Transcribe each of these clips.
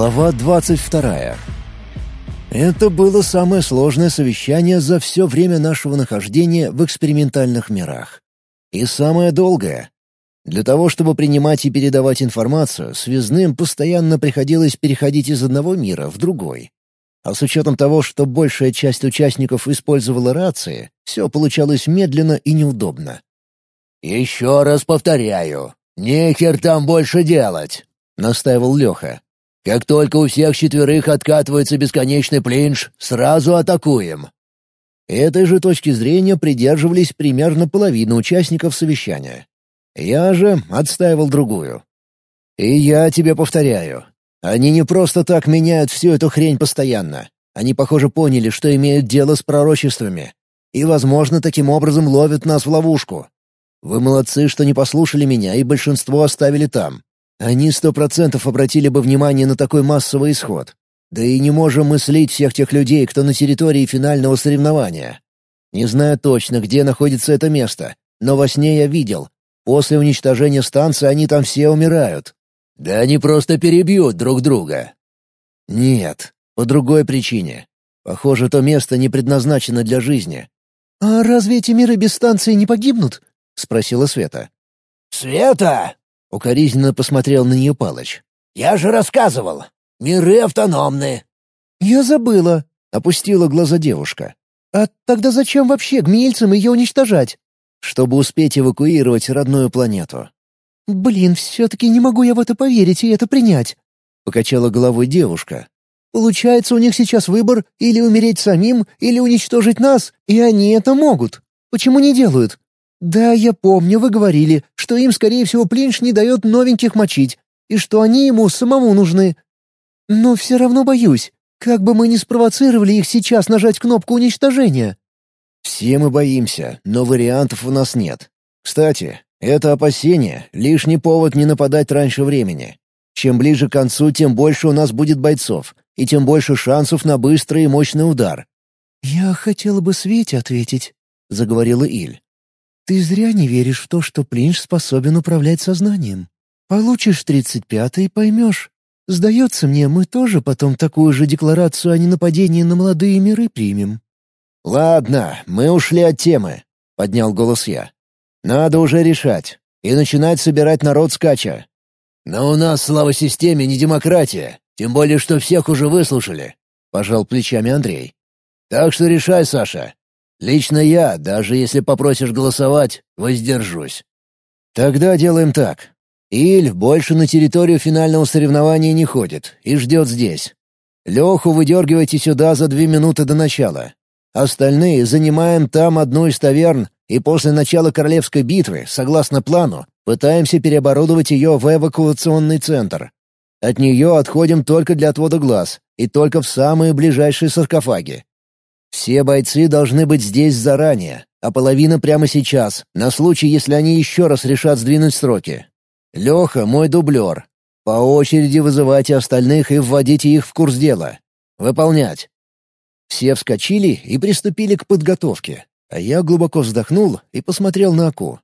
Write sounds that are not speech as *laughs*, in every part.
Глава двадцать вторая. Это было самое сложное совещание за все время нашего нахождения в экспериментальных мирах. И самое долгое. Для того, чтобы принимать и передавать информацию, связным постоянно приходилось переходить из одного мира в другой. А с учетом того, что большая часть участников использовала рации, все получалось медленно и неудобно. «Еще раз повторяю, нехер там больше делать», — настаивал Леха. «Как только у всех четверых откатывается бесконечный плинж, сразу атакуем». Этой же точки зрения придерживались примерно половина участников совещания. Я же отстаивал другую. И я тебе повторяю, они не просто так меняют всю эту хрень постоянно. Они, похоже, поняли, что имеют дело с пророчествами. И, возможно, таким образом ловят нас в ловушку. Вы молодцы, что не послушали меня, и большинство оставили там. Они сто процентов обратили бы внимание на такой массовый исход. Да и не можем мыслить всех тех людей, кто на территории финального соревнования. Не знаю точно, где находится это место, но во сне я видел. После уничтожения станции они там все умирают. Да они просто перебьют друг друга. Нет, по другой причине. Похоже, то место не предназначено для жизни. «А разве эти миры без станции не погибнут?» — спросила Света. «Света!» — укоризненно посмотрел на нее Палыч. «Я же рассказывал. Миры автономны». «Я забыла», — опустила глаза девушка. «А тогда зачем вообще гмельцам ее уничтожать?» «Чтобы успеть эвакуировать родную планету. «Блин, все-таки не могу я в это поверить и это принять», — покачала головой девушка. «Получается, у них сейчас выбор или умереть самим, или уничтожить нас, и они это могут. Почему не делают? Да, я помню, вы говорили, что им, скорее всего, Плинш не дает новеньких мочить, и что они ему самому нужны. Но все равно боюсь, как бы мы ни спровоцировали их сейчас нажать кнопку уничтожения». «Все мы боимся, но вариантов у нас нет. Кстати, это опасение — лишний повод не нападать раньше времени. Чем ближе к концу, тем больше у нас будет бойцов, и тем больше шансов на быстрый и мощный удар. «Я хотела бы Свете ответить», — заговорила Иль. «Ты зря не веришь в то, что Плинш способен управлять сознанием. Получишь тридцать пятый и поймешь. Сдается мне, мы тоже потом такую же декларацию о ненападении на молодые миры примем». «Ладно, мы ушли от темы», — поднял голос я. Надо уже решать. И начинать собирать народ скача. «Но у нас, слава системе, не демократия. Тем более, что всех уже выслушали», — пожал плечами Андрей. «Так что решай, Саша. Лично я, даже если попросишь голосовать, воздержусь». «Тогда делаем так. Иль больше на территорию финального соревнования не ходит и ждет здесь. Леху выдергивайте сюда за две минуты до начала. Остальные занимаем там одну из таверн и после начала Королевской битвы, согласно плану, пытаемся переоборудовать ее в эвакуационный центр. От нее отходим только для отвода глаз и только в самые ближайшие саркофаги. Все бойцы должны быть здесь заранее, а половина прямо сейчас, на случай, если они еще раз решат сдвинуть сроки. Леха — мой дублер. По очереди вызывайте остальных и вводите их в курс дела. Выполнять. Все вскочили и приступили к подготовке. А я глубоко вздохнул и посмотрел на Аку.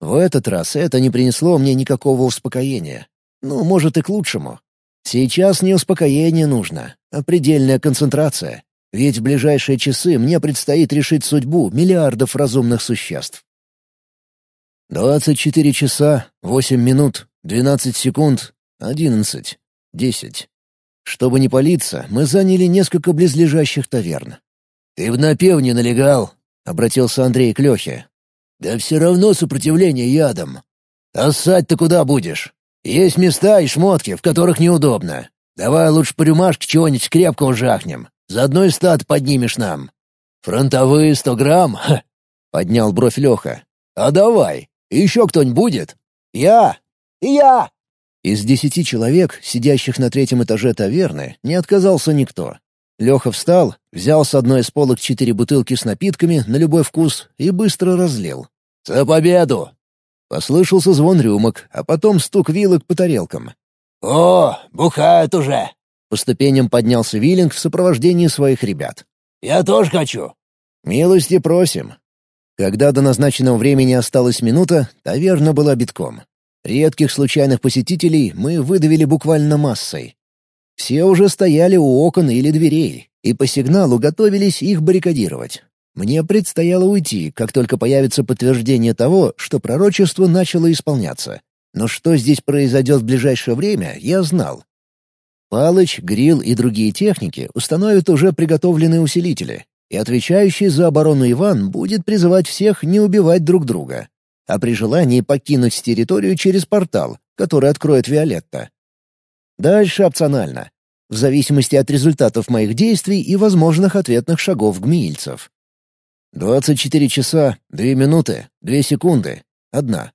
В этот раз это не принесло мне никакого успокоения. Ну, может, и к лучшему. Сейчас не успокоение нужно, а предельная концентрация. Ведь в ближайшие часы мне предстоит решить судьбу миллиардов разумных существ. Двадцать четыре часа, восемь минут, двенадцать секунд, одиннадцать, десять. Чтобы не палиться, мы заняли несколько близлежащих таверн. «Ты в напевне налегал», обратился Андрей к Лехе. «Да все равно сопротивление ядом. А ссать ты куда будешь? Есть места и шмотки, в которых неудобно. Давай лучше по рюмашке чего-нибудь крепкого жахнем. Заодно и стат поднимешь нам. Фронтовые сто грамм? Ха!» — поднял бровь Леха. «А давай. Еще кто-нибудь будет?» «Я! Я!» Из десяти человек, сидящих на третьем этаже таверны, не отказался никто. Леха встал, взял с одной из полок четыре бутылки с напитками на любой вкус и быстро разлил. «За победу!» Послышался звон рюмок, а потом стук вилок по тарелкам. «О, бухают уже!» По ступеням поднялся Виллинг в сопровождении своих ребят. «Я тоже хочу!» «Милости просим!» Когда до назначенного времени осталась минута, таверна была битком. Редких случайных посетителей мы выдавили буквально массой. Все уже стояли у окон или дверей, и по сигналу готовились их баррикадировать. Мне предстояло уйти, как только появится подтверждение того, что пророчество начало исполняться. Но что здесь произойдет в ближайшее время, я знал. Палыч, Грил и другие техники установят уже приготовленные усилители, и отвечающий за оборону Иван будет призывать всех не убивать друг друга, а при желании покинуть территорию через портал, который откроет Виолетта. Дальше опционально, в зависимости от результатов моих действий и возможных ответных шагов гмильцев. 24 часа, 2 минуты, 2 секунды, одна.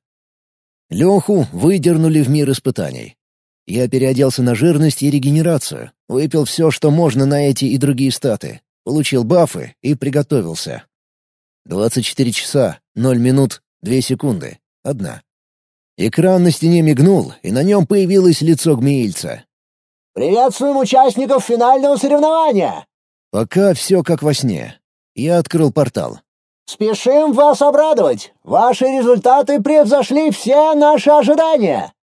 Леху выдернули в мир испытаний. Я переоделся на жирность и регенерацию, выпил все, что можно на эти и другие статы, получил бафы и приготовился. 24 часа, 0 минут, 2 секунды, одна. Экран на стене мигнул, и на нем появилось лицо гмеильца. «Приветствуем участников финального соревнования!» Пока все как во сне. Я открыл портал. «Спешим вас обрадовать! Ваши результаты превзошли все наши ожидания!»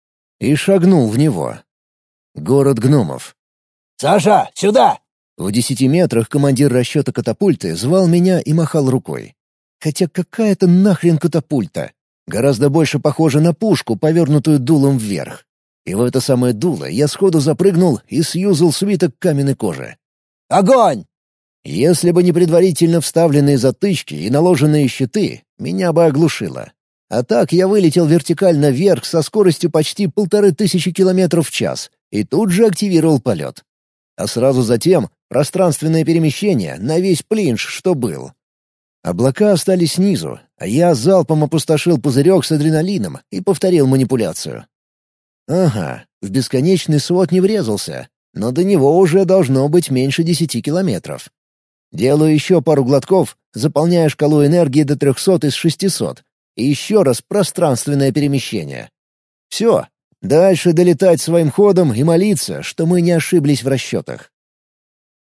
И шагнул в него. Город гномов. «Саша, сюда!» В десяти метрах командир расчета катапульты звал меня и махал рукой. Хотя какая-то нахрен катапульта? Гораздо больше похожа на пушку, повернутую дулом вверх. И в это самое дуло я сходу запрыгнул и сьюзал свиток каменной кожи. «Огонь!» Если бы не предварительно вставленные затычки и наложенные щиты, меня бы оглушило. А так я вылетел вертикально вверх со скоростью почти полторы тысячи километров в час и тут же активировал полет. А сразу затем пространственное перемещение на весь плинш, что был. Облака остались снизу, а я залпом опустошил пузырек с адреналином и повторил манипуляцию. Ага, в бесконечный свод не врезался, но до него уже должно быть меньше десяти километров. Делаю еще пару глотков, заполняя шкалу энергии до 300 из 600. И еще раз пространственное перемещение. Все. Дальше долетать своим ходом и молиться, что мы не ошиблись в расчетах.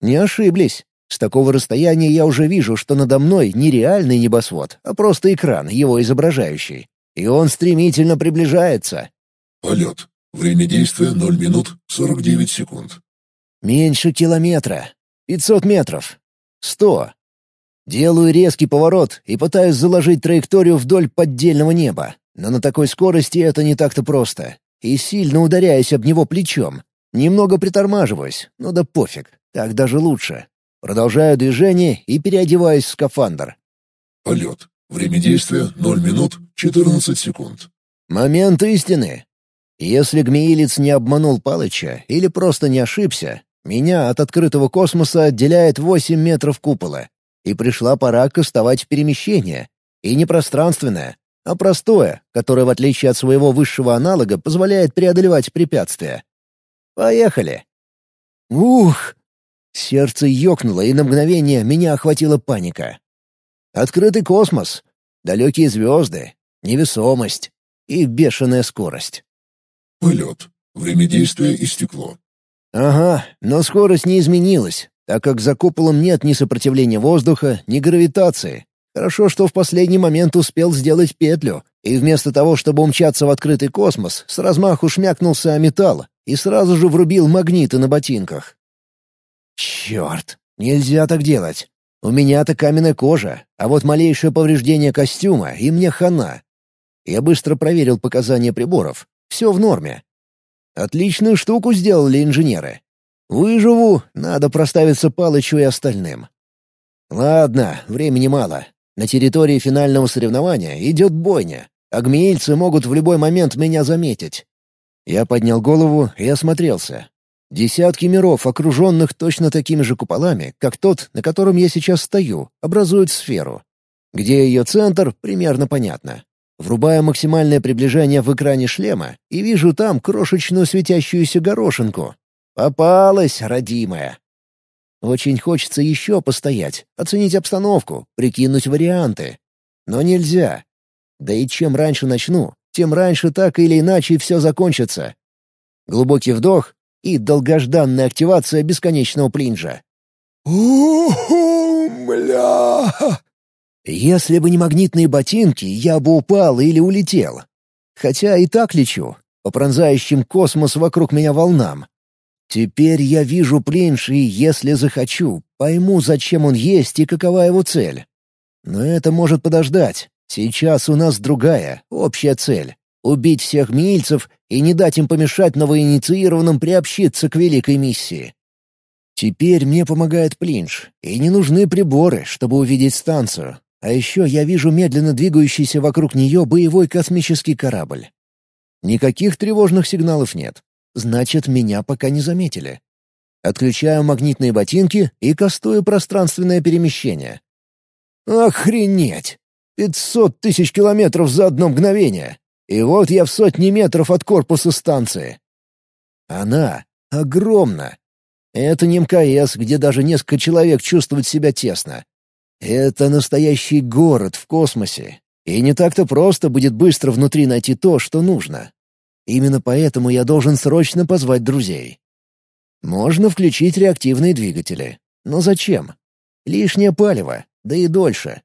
Не ошиблись. С такого расстояния я уже вижу, что надо мной не реальный небосвод, а просто экран, его изображающий. И он стремительно приближается. Полет. Время действия 0 минут 49 секунд. Меньше километра. 500 метров. Сто. Делаю резкий поворот и пытаюсь заложить траекторию вдоль поддельного неба. Но на такой скорости это не так-то просто. И сильно ударяюсь об него плечом. Немного притормаживаюсь, но да пофиг, так даже лучше. Продолжаю движение и переодеваюсь в скафандр. Полет. Время действия 0 минут 14 секунд. Момент истины. Если Гмеилец не обманул Палыча или просто не ошибся, меня от открытого космоса отделяет 8 метров купола. И пришла пора кастовать перемещение. И не пространственное, а простое, которое, в отличие от своего высшего аналога, позволяет преодолевать препятствия. Поехали. Ух! Сердце ёкнуло, и на мгновение меня охватила паника. Открытый космос, далекие звезды, невесомость и бешеная скорость. Полет. Время действия истекло. Ага, но скорость не изменилась, так как за куполом нет ни сопротивления воздуха, ни гравитации. Хорошо, что в последний момент успел сделать петлю, и вместо того, чтобы умчаться в открытый космос, с размаху шмякнулся о металл и сразу же врубил магниты на ботинках. Черт, нельзя так делать. У меня-то каменная кожа, а вот малейшее повреждение костюма, и мне хана. Я быстро проверил показания приборов. Все в норме. Отличную штуку сделали инженеры. Выживу, надо проставиться Палычу и остальным. Ладно, времени мало. На территории финального соревнования идет бойня. Агмеильцы могут в любой момент меня заметить. Я поднял голову и осмотрелся. Десятки миров, окруженных точно такими же куполами, как тот, на котором я сейчас стою, образуют сферу. Где ее центр, примерно понятно. Врубаю максимальное приближение в экране шлема и вижу там крошечную светящуюся горошинку. Попалась, родимая. Очень хочется еще постоять, оценить обстановку, прикинуть варианты. Но нельзя. Да и чем раньше начну, тем раньше так или иначе все закончится. Глубокий вдох и долгожданная активация бесконечного плинжа. «У-ху, бля!» Если бы не магнитные ботинки, я бы упал или улетел. Хотя и так лечу, по пронзающим космос вокруг меня волнам. Теперь я вижу Плинш и, если захочу, пойму, зачем он есть и какова его цель. Но это может подождать. Сейчас у нас другая, общая цель — убить всех мильцев и не дать им помешать новоинициированным приобщиться к великой миссии. Теперь мне помогает Плинш, и не нужны приборы, чтобы увидеть станцию. А еще я вижу медленно двигающийся вокруг нее боевой космический корабль. Никаких тревожных сигналов нет. Значит, меня пока не заметили. Отключаю магнитные ботинки и кастую пространственное перемещение. Охренеть! Пятьсот тысяч километров за одно мгновение! И вот я в сотни метров от корпуса станции. Она огромна. Это не МКС, где даже несколько человек чувствуют себя тесно. Это настоящий город в космосе. И не так-то просто будет быстро внутри найти то, что нужно. Именно поэтому я должен срочно позвать друзей. Можно включить реактивные двигатели. Но зачем? Лишнее палево, да и дольше.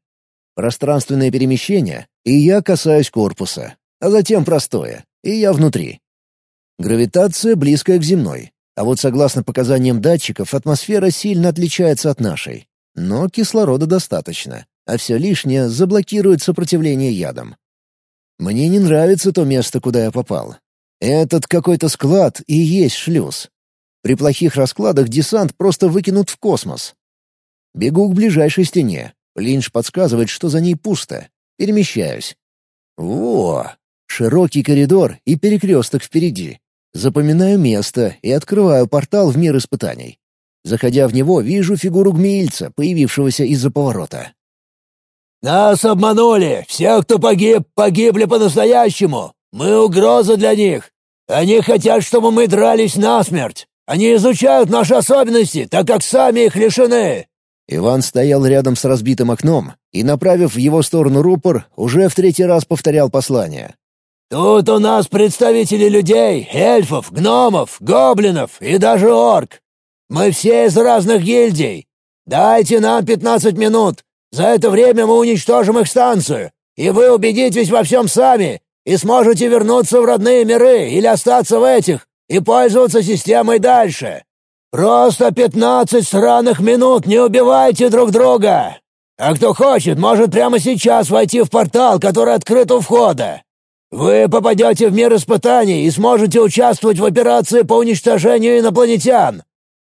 Пространственное перемещение, и я касаюсь корпуса. А затем простое, и я внутри. Гравитация близкая к земной. А вот согласно показаниям датчиков, атмосфера сильно отличается от нашей. Но кислорода достаточно, а все лишнее заблокирует сопротивление ядом. Мне не нравится то место, куда я попал. Этот какой-то склад и есть шлюз. При плохих раскладах десант просто выкинут в космос. Бегу к ближайшей стене. Линч подсказывает, что за ней пусто. Перемещаюсь. Во! Широкий коридор и перекресток впереди. Запоминаю место и открываю портал в мир испытаний. Заходя в него, вижу фигуру гмеильца, появившегося из-за поворота. «Нас обманули! Все, кто погиб, погибли по-настоящему! Мы угроза для них! Они хотят, чтобы мы дрались насмерть! Они изучают наши особенности, так как сами их лишены!» Иван стоял рядом с разбитым окном и, направив в его сторону рупор, уже в третий раз повторял послание. «Тут у нас представители людей, эльфов, гномов, гоблинов и даже орк. Мы все из разных гильдий. Дайте нам пятнадцать минут. За это время мы уничтожим их станцию, и вы убедитесь во всем сами и сможете вернуться в родные миры или остаться в этих и пользоваться системой дальше. Просто пятнадцать сраных минут не убивайте друг друга. А кто хочет, может прямо сейчас войти в портал, который открыт у входа. Вы попадете в мир испытаний и сможете участвовать в операции по уничтожению инопланетян.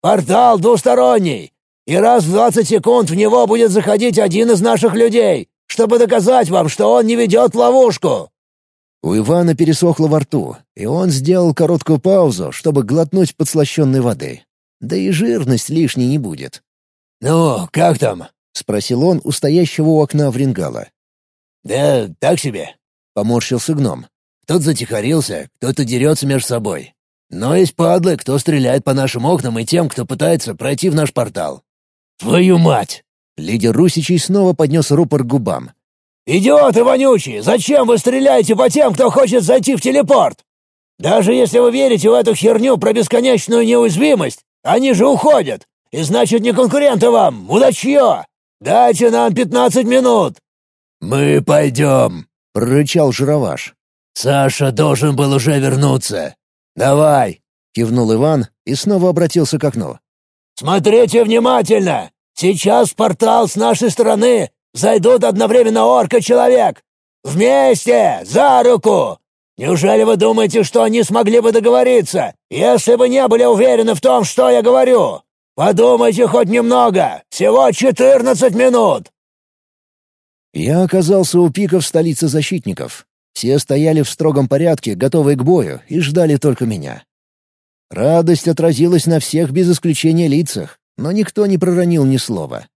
Портал двусторонний, и раз в двадцать секунд в него будет заходить один из наших людей, чтобы доказать вам, что он не ведет ловушку». У Ивана пересохло во рту, и он сделал короткую паузу, чтобы глотнуть подслащенной воды. Да и жирность лишней не будет. «Ну, как там?» — спросил он у стоящего у окна Врингала. «Да так себе», — поморщился гном. «Кто-то затихарился, кто-то дерется между собой. Но есть падлы, кто стреляет по нашим окнам и тем, кто пытается пройти в наш портал». «Твою мать!» Лидер Русичей снова поднес рупор к губам. «Идиоты вонючие! Зачем вы стреляете по тем, кто хочет зайти в телепорт? Даже если вы верите в эту херню про бесконечную неуязвимость, они же уходят, и значит не конкуренты вам, мудачье! Дайте нам пятнадцать минут!» «Мы пойдем», — прорычал Жироваш. «Саша должен был уже вернуться. Давай!» — кивнул Иван и снова обратился к окну. «Смотрите внимательно! Сейчас портал с нашей стороны зайдут одновременно орка человек! Вместе! За руку! Неужели вы думаете, что они смогли бы договориться, если бы не были уверены в том, что я говорю? Подумайте хоть немного! Всего четырнадцать минут!» Я оказался у пиков столицы защитников. Все стояли в строгом порядке, готовые к бою, и ждали только меня. Радость отразилась на всех без исключения лицах, но никто не проронил ни слова.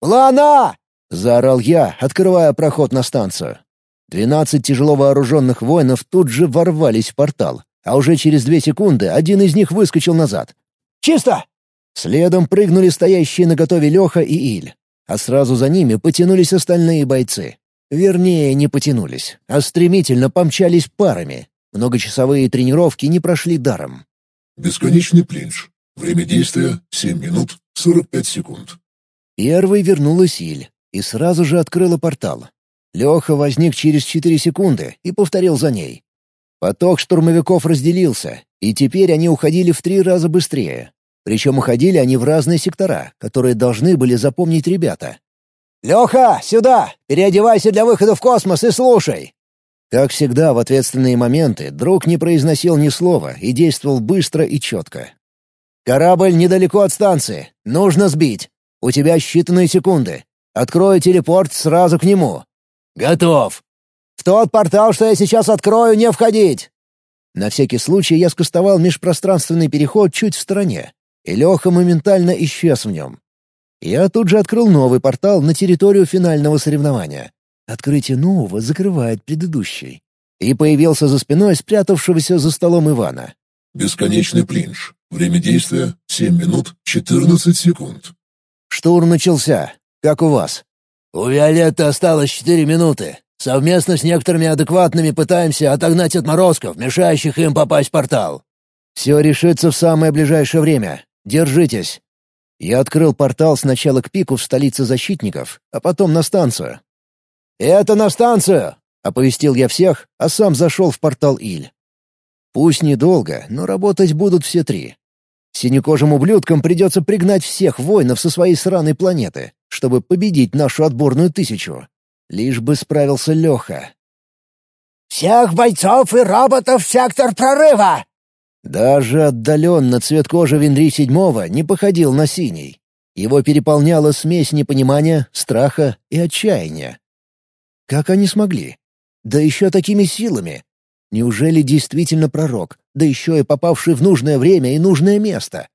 «Плана!» — заорал я, открывая проход на станцию. Двенадцать тяжело вооруженных воинов тут же ворвались в портал, а уже через две секунды один из них выскочил назад. «Чисто!» Следом прыгнули стоящие на готове Леха и Иль, а сразу за ними потянулись остальные бойцы. Вернее, не потянулись, а стремительно помчались парами. Многочасовые тренировки не прошли даром. Бесконечный плинж. Время действия — 7 минут 45 секунд. Первый вернулась Иль и сразу же открыла портал. Леха возник через четыре секунды и повторил за ней. Поток штурмовиков разделился, и теперь они уходили в три раза быстрее. Причем уходили они в разные сектора, которые должны были запомнить ребята. «Леха, сюда! Переодевайся для выхода в космос и слушай!» Как всегда, в ответственные моменты друг не произносил ни слова и действовал быстро и четко. «Корабль недалеко от станции. Нужно сбить. У тебя считанные секунды. Открою телепорт сразу к нему». «Готов!» «В тот портал, что я сейчас открою, не входить!» На всякий случай я скостовал межпространственный переход чуть в стороне, и Леха моментально исчез в нем. Я тут же открыл новый портал на территорию финального соревнования. Открытие нового закрывает предыдущий. И появился за спиной спрятавшегося за столом Ивана. Бесконечный плинж. Время действия — 7 минут 14 секунд. Штурм начался. Как у вас? У Виолетты осталось 4 минуты. Совместно с некоторыми адекватными пытаемся отогнать отморозков, мешающих им попасть в портал. Все решится в самое ближайшее время. Держитесь. Я открыл портал сначала к пику в столице защитников, а потом на станцию. «Это на станцию!» — оповестил я всех, а сам зашел в портал Иль. Пусть недолго, но работать будут все три. Синекожим ублюдкам придется пригнать всех воинов со своей сраной планеты, чтобы победить нашу отборную тысячу. Лишь бы справился Леха. «Всех бойцов и роботов в сектор прорыва!» Даже отдаленно цвет кожи Венри Седьмого не походил на синий. Его переполняла смесь непонимания, страха и отчаяния. Как они смогли? Да еще такими силами. Неужели действительно пророк, да еще и попавший в нужное время и нужное место?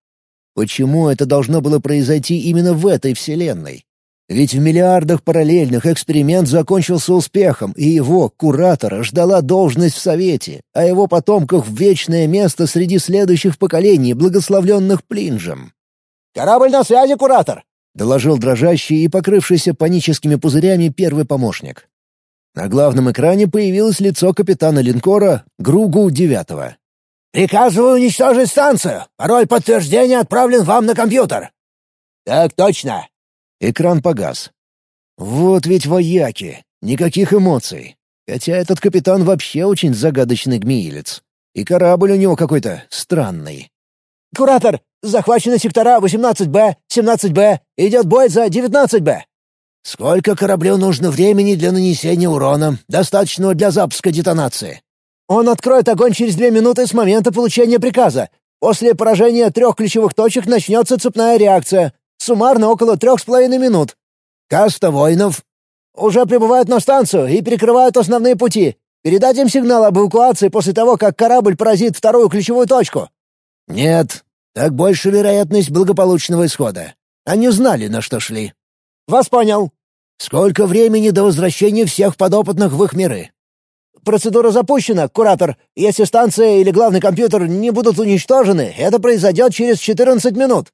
Почему это должно было произойти именно в этой вселенной? Ведь в миллиардах параллельных эксперимент закончился успехом, и его, куратора, ждала должность в Совете, а его потомках вечное место среди следующих поколений, благословленных Плинжем. «Корабль на связи, куратор!» — доложил дрожащий и покрывшийся паническими пузырями первый помощник. На главном экране появилось лицо капитана линкора Гругу-9. «Приказываю уничтожить станцию. Пароль подтверждения отправлен вам на компьютер». «Так точно. Экран погас. Вот ведь вояки. Никаких эмоций. Хотя этот капитан вообще очень загадочный гмиилец. И корабль у него какой-то странный. «Куратор, захвачены сектора 18Б, 17Б. Идет бой за 19Б». «Сколько кораблю нужно времени для нанесения урона, достаточного для запуска детонации?» «Он откроет огонь через две минуты с момента получения приказа. После поражения трех ключевых точек начнется цепная реакция. Суммарно около трех с половиной минут. Каста воинов уже прибывают на станцию и перекрывают основные пути. Передать им сигнал об эвакуации после того, как корабль поразит вторую ключевую точку. Нет, так больше вероятность благополучного исхода. Они знали, на что шли. Вас понял. Сколько времени до возвращения всех подопытных в их миры? Процедура запущена, куратор. Если станция или главный компьютер не будут уничтожены, это произойдет через 14 минут.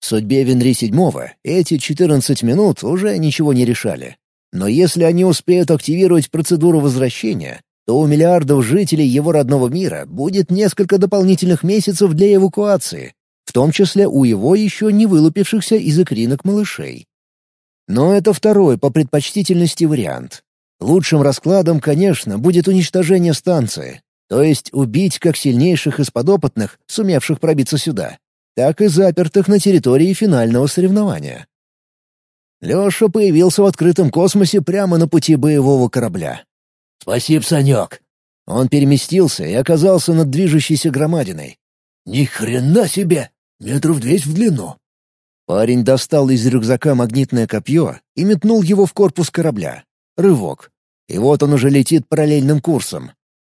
В судьбе Венри Седьмого эти 14 минут уже ничего не решали. Но если они успеют активировать процедуру возвращения, то у миллиардов жителей его родного мира будет несколько дополнительных месяцев для эвакуации, в том числе у его еще не вылупившихся из икринок малышей. Но это второй по предпочтительности вариант. Лучшим раскладом, конечно, будет уничтожение станции, то есть убить как сильнейших из подопытных, сумевших пробиться сюда, так и запертых на территории финального соревнования. Леша появился в открытом космосе прямо на пути боевого корабля. «Спасибо, Санек!» Он переместился и оказался над движущейся громадиной. «Ни хрена себе! Метров двести в длину!» Парень достал из рюкзака магнитное копье и метнул его в корпус корабля. Рывок. И вот он уже летит параллельным курсом.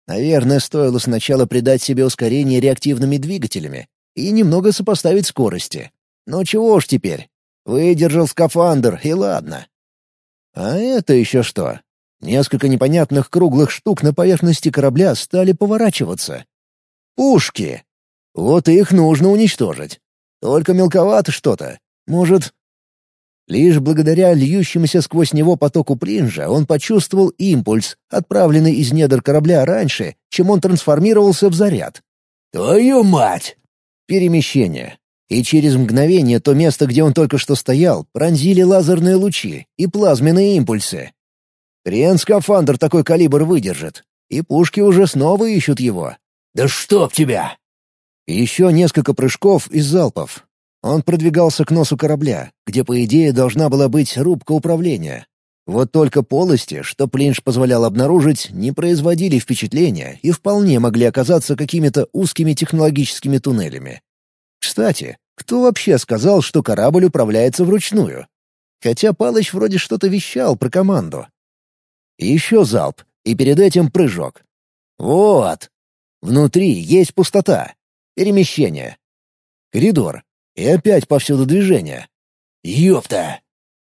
Наверное, стоило сначала придать себе ускорение реактивными двигателями, и немного сопоставить скорости. Но чего ж теперь? Выдержал скафандр, и ладно. А это еще что? Несколько непонятных круглых штук на поверхности корабля стали поворачиваться. Пушки! Вот их нужно уничтожить. Только мелковато что-то. Может... Лишь благодаря льющемуся сквозь него потоку плинжа он почувствовал импульс, отправленный из недр корабля раньше, чем он трансформировался в заряд. «Твою мать!» Перемещение. И через мгновение то место, где он только что стоял, пронзили лазерные лучи и плазменные импульсы. Хрен скафандр такой калибр выдержит. и пушки уже снова ищут его. «Да чтоб тебя!» Еще несколько прыжков из залпов. Он продвигался к носу корабля, где, по идее, должна была быть рубка управления. Вот только полости, что Плинш позволял обнаружить, не производили впечатления и вполне могли оказаться какими-то узкими технологическими туннелями. Кстати, кто вообще сказал, что корабль управляется вручную? Хотя Палыч вроде что-то вещал про команду. еще залп, и перед этим прыжок. Вот. Внутри есть пустота. Перемещение. Коридор. И опять повсюду движение. Ёпта!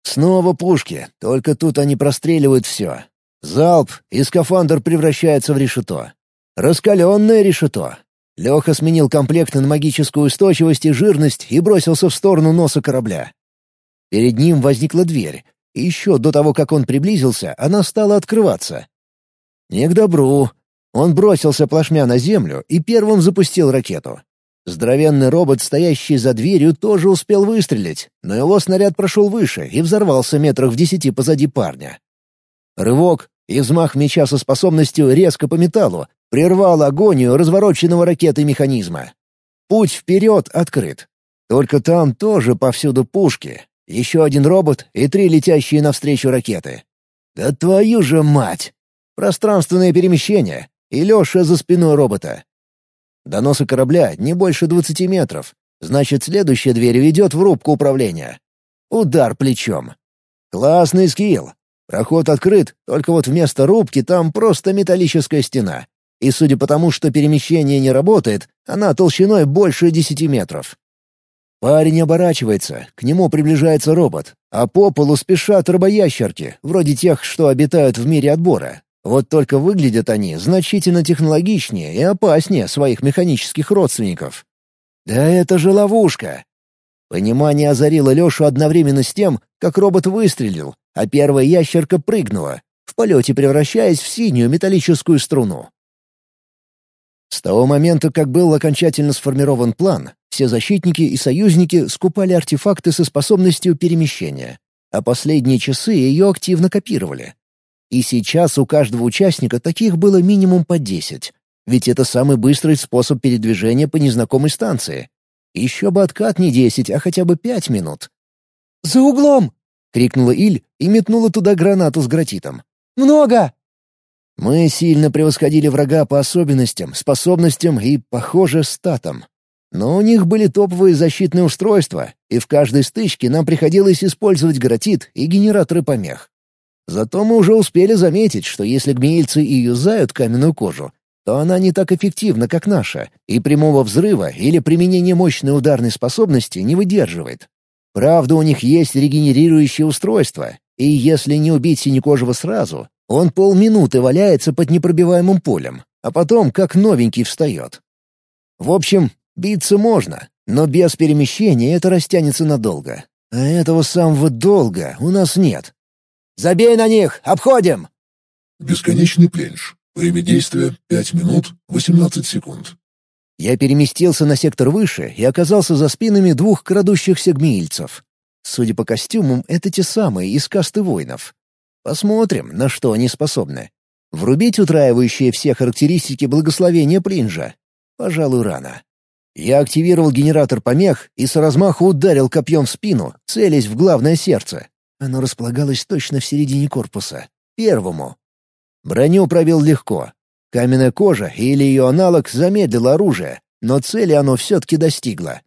Снова пушки, только тут они простреливают все. Залп, и скафандр превращается в решето. Раскаленное решето. Леха сменил комплект на магическую устойчивость и жирность и бросился в сторону носа корабля. Перед ним возникла дверь, и еще до того, как он приблизился, она стала открываться. Не к добру. Он бросился плашмя на землю и первым запустил ракету. Здоровенный робот, стоящий за дверью, тоже успел выстрелить, но его снаряд прошел выше и взорвался метрах в десяти позади парня. Рывок и взмах меча со способностью резко по металлу прервал агонию развороченного ракеты механизма. Путь вперед открыт. Только там тоже повсюду пушки. Еще один робот и три летящие навстречу ракеты. Да твою же мать! Пространственное перемещение, и Леша за спиной робота. До носа корабля не больше двадцати метров. Значит, следующая дверь ведет в рубку управления. Удар плечом. Классный скилл. Проход открыт, только вот вместо рубки там просто металлическая стена. И судя по тому, что перемещение не работает, она толщиной больше десяти метров. Парень оборачивается, к нему приближается робот, а по полу спешат рыбоящерки, вроде тех, что обитают в мире отбора, вот только выглядят они значительно технологичнее и опаснее своих механических родственников. Да это же ловушка! Понимание озарило Лешу одновременно с тем, как робот выстрелил, а первая ящерка прыгнула, в полете превращаясь в синюю металлическую струну. С того момента, как был окончательно сформирован план, все защитники и союзники скупали артефакты со способностью перемещения, а последние часы ее активно копировали. И сейчас у каждого участника таких было минимум по десять. Ведь это самый быстрый способ передвижения по незнакомой станции. Еще бы откат не десять, а хотя бы пять минут. «За углом!» — крикнула Иль и метнула туда гранату с гратитом. «Много!» Мы сильно превосходили врага по особенностям, способностям и, похоже, статам. Но у них были топовые защитные устройства, и в каждой стычке нам приходилось использовать гратит и генераторы помех. Зато мы уже успели заметить, что если гмеильцы и юзают каменную кожу, то она не так эффективна, как наша, и прямого взрыва или применения мощной ударной способности не выдерживает. Правда, у них есть регенерирующее устройство, и если не убить синекожего сразу, он полминуты валяется под непробиваемым полем, а потом как новенький встает. В общем, биться можно, но без перемещения это растянется надолго. А этого самого долга у нас нет. Забей на них! Обходим!» Бесконечный пленж. Время действия — 5 минут 18 секунд. Я переместился на сектор выше и оказался за спинами двух крадущихся гмеильцев. Судя по костюмам, это те самые из касты воинов. Посмотрим, на что они способны. Врубить утраивающие все характеристики благословения Плинжа? Пожалуй, рано. Я активировал генератор помех и с размаху ударил копьем в спину, целясь в главное сердце. Оно располагалось точно в середине корпуса. Первому. Броню пробил легко. Каменная кожа или ее аналог замедлила оружие, но цели оно все-таки достигло.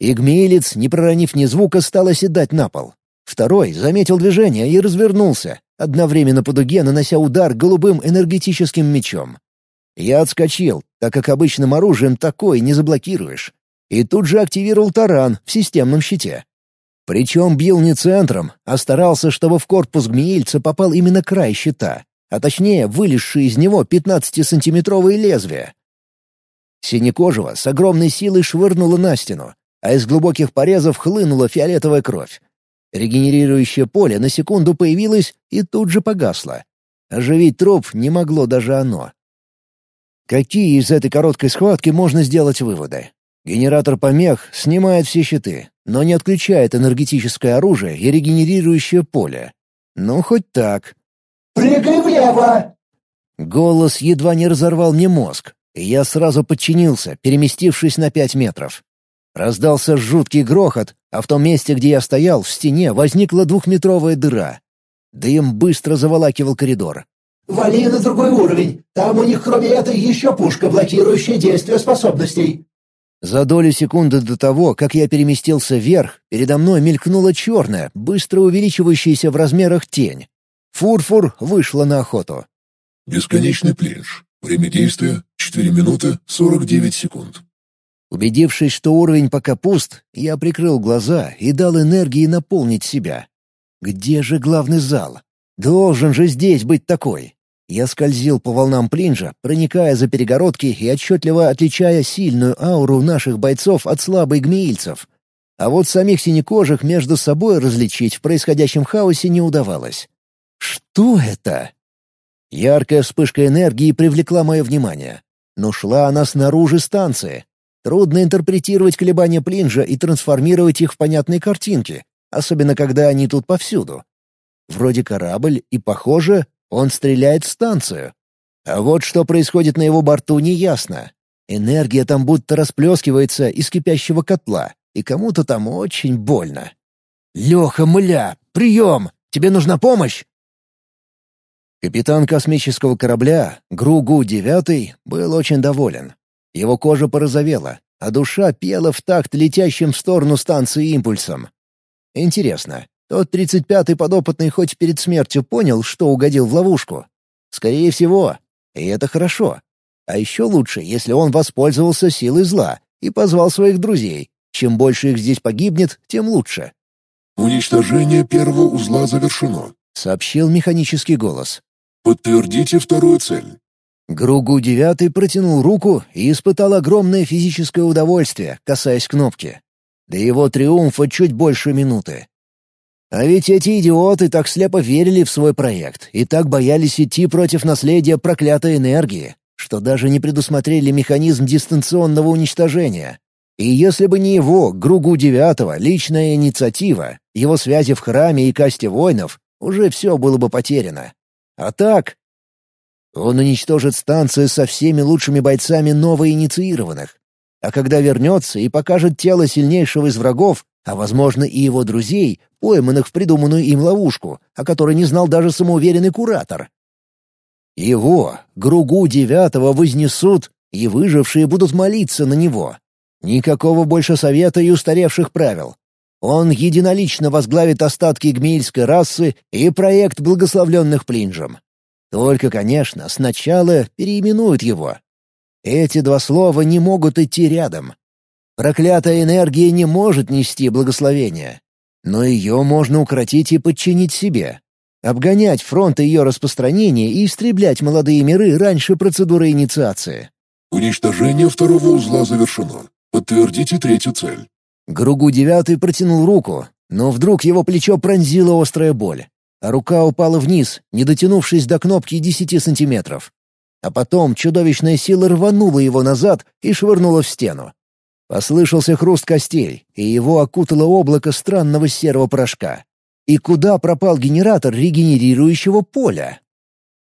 Игмеилец, не проронив ни звука, стал оседать на пол. Второй заметил движение и развернулся, одновременно по дуге нанося удар голубым энергетическим мечом. Я отскочил, так как обычным оружием такое не заблокируешь. И тут же активировал таран в системном щите. Причем бил не центром, а старался, чтобы в корпус гмеильца попал именно край щита, а точнее вылезшие из него 15-сантиметровые лезвия. Синекожего с огромной силой швырнуло на стену, а из глубоких порезов хлынула фиолетовая кровь. Регенерирующее поле на секунду появилось и тут же погасло. Оживить труп не могло даже оно. Какие из этой короткой схватки можно сделать выводы? Генератор помех снимает все щиты, но не отключает энергетическое оружие и регенерирующее поле. Ну, хоть так. «Прыгай влево!» Голос едва не разорвал мне мозг, и я сразу подчинился, переместившись на пять метров. Раздался жуткий грохот, а в том месте, где я стоял, в стене возникла двухметровая дыра. Дым быстро заволакивал коридор. «Вали на другой уровень. Там у них кроме этой еще пушка, блокирующая действие способностей». За долю секунды до того, как я переместился вверх, передо мной мелькнула черная, быстро увеличивающаяся в размерах тень. Фурфур вышла на охоту. Бесконечный плинж. Время действия — 4 минуты 49 секунд. Убедившись, что уровень пока пуст, я прикрыл глаза и дал энергии наполнить себя. Где же главный зал? Должен же здесь быть такой. Я скользил по волнам плинжа, проникая за перегородки и отчетливо отличая сильную ауру наших бойцов от слабой гмеильцев. А вот самих синекожих между собой различить в происходящем хаосе не удавалось. Что это? Яркая вспышка энергии привлекла мое внимание. Но шла она снаружи станции. Трудно интерпретировать колебания плинжа и трансформировать их в понятные картинки, особенно когда они тут повсюду. Вроде корабль, и, похоже, он стреляет в станцию. А вот что происходит на его борту, неясно. Энергия там будто расплескивается из кипящего котла, и кому-то там очень больно. «Леха, мля, прием! Тебе нужна помощь?» Капитан космического корабля, Гругу-9, был очень доволен. Его кожа порозовела, а душа пела в такт летящим в сторону станции импульсом. Интересно, тот тридцать пятый подопытный хоть перед смертью понял, что угодил в ловушку? Скорее всего. И это хорошо. А еще лучше, если он воспользовался силой зла и позвал своих друзей. Чем больше их здесь погибнет, тем лучше. «Уничтожение первого узла завершено», — сообщил механический голос. «Подтвердите вторую цель». Гругу-девятый протянул руку и испытал огромное физическое удовольствие, касаясь кнопки. До его триумфа чуть больше минуты. А ведь эти идиоты так слепо верили в свой проект и так боялись идти против наследия проклятой энергии, что даже не предусмотрели механизм дистанционного уничтожения. И если бы не его, Гругу-девятого, личная инициатива, его связи в храме и касте воинов, уже все было бы потеряно. А так... Он уничтожит станцию со всеми лучшими бойцами новоинициированных. А когда вернется и покажет тело сильнейшего из врагов, а, возможно, и его друзей, пойманных в придуманную им ловушку, о которой не знал даже самоуверенный куратор. Его, Гругу Девятого, вознесут, и выжившие будут молиться на него. Никакого больше совета и устаревших правил. Он единолично возглавит остатки гмильской расы и проект благословленных Плинжем. Только, конечно, сначала переименуют его. Эти два слова не могут идти рядом. Проклятая энергия не может нести благословения. Но ее можно укротить и подчинить себе. Обгонять фронт ее распространения и истреблять молодые миры раньше процедуры инициации. Уничтожение второго узла завершено. Подтвердите третью цель. Гругу девятый протянул руку, но вдруг его плечо пронзила острая боль, а рука упала вниз, не дотянувшись до кнопки десяти сантиметров. А потом чудовищная сила рванула его назад и швырнула в стену. Послышался хруст костей, и его окутало облако странного серого порошка. И куда пропал генератор регенерирующего поля?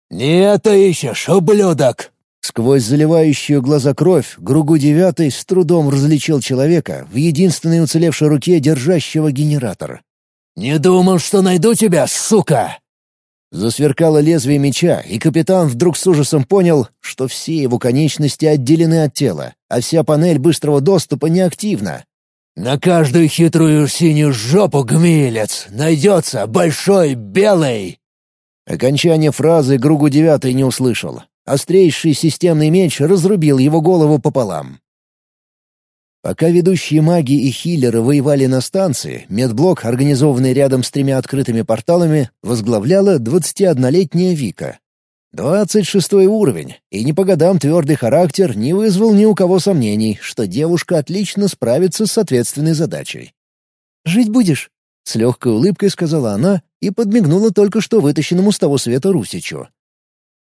«Не это ищешь, ублюдок!» Сквозь заливающую глаза кровь Гругу Девятый с трудом различил человека в единственной уцелевшей руке держащего генератор. «Не думал, что найду тебя, сука!» Засверкало лезвие меча, и капитан вдруг с ужасом понял, что все его конечности отделены от тела, а вся панель быстрого доступа неактивна. «На каждую хитрую синюю жопу, гмилец, найдется большой белый!» Окончание фразы Гругу Девятый не услышал. Острейший системный меч разрубил его голову пополам. Пока ведущие маги и хиллеры воевали на станции, медблок, организованный рядом с тремя открытыми порталами, возглавляла 21-летняя Вика. 26 уровень, и не по годам твердый характер не вызвал ни у кого сомнений, что девушка отлично справится с ответственной задачей. «Жить будешь?» — с легкой улыбкой сказала она и подмигнула только что вытащенному с того света Русичу.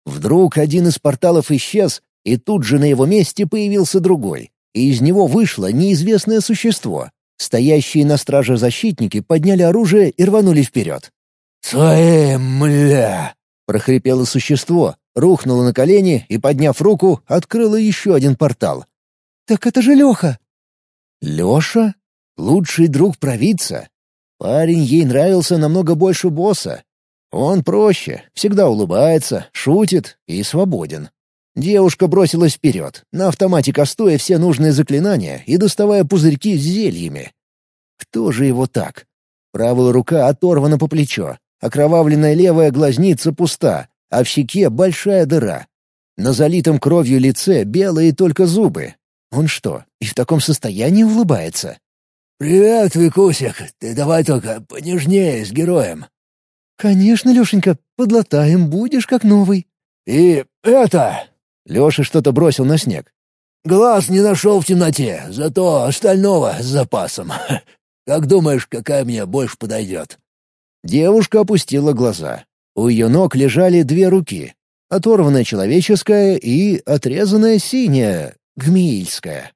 Вдруг один из порталов исчез, и тут же на его месте появился другой, и из него вышло неизвестное существо. Стоящие на страже защитники подняли оружие и рванули вперед. «Свои, мля!» — прохрипело существо, рухнула на колени и, подняв руку, открыла еще один портал. «Так это же Леха!» «Леша? Лучший друг провидца?» Парень ей нравился намного больше босса. Он проще, всегда улыбается, шутит и свободен. Девушка бросилась вперед, на автомате кастуя все нужные заклинания и доставая пузырьки с зельями. Кто же его так? Правая рука оторвана по плечо, окровавленная левая глазница пуста, а в щеке большая дыра. На залитом кровью лице белые только зубы. Он что, и в таком состоянии улыбается? «Привет, Викусик, ты давай только понежнее с героем». «Конечно, Лешенька, подлатаем, будешь как новый». «И это...» — Леша что-то бросил на снег. «Глаз не нашел в темноте, зато остального с запасом. *laughs* Как думаешь, какая мне больше подойдет?» Девушка опустила глаза. У ее ног лежали две руки. Оторванная человеческая и отрезанная синяя, гмильская.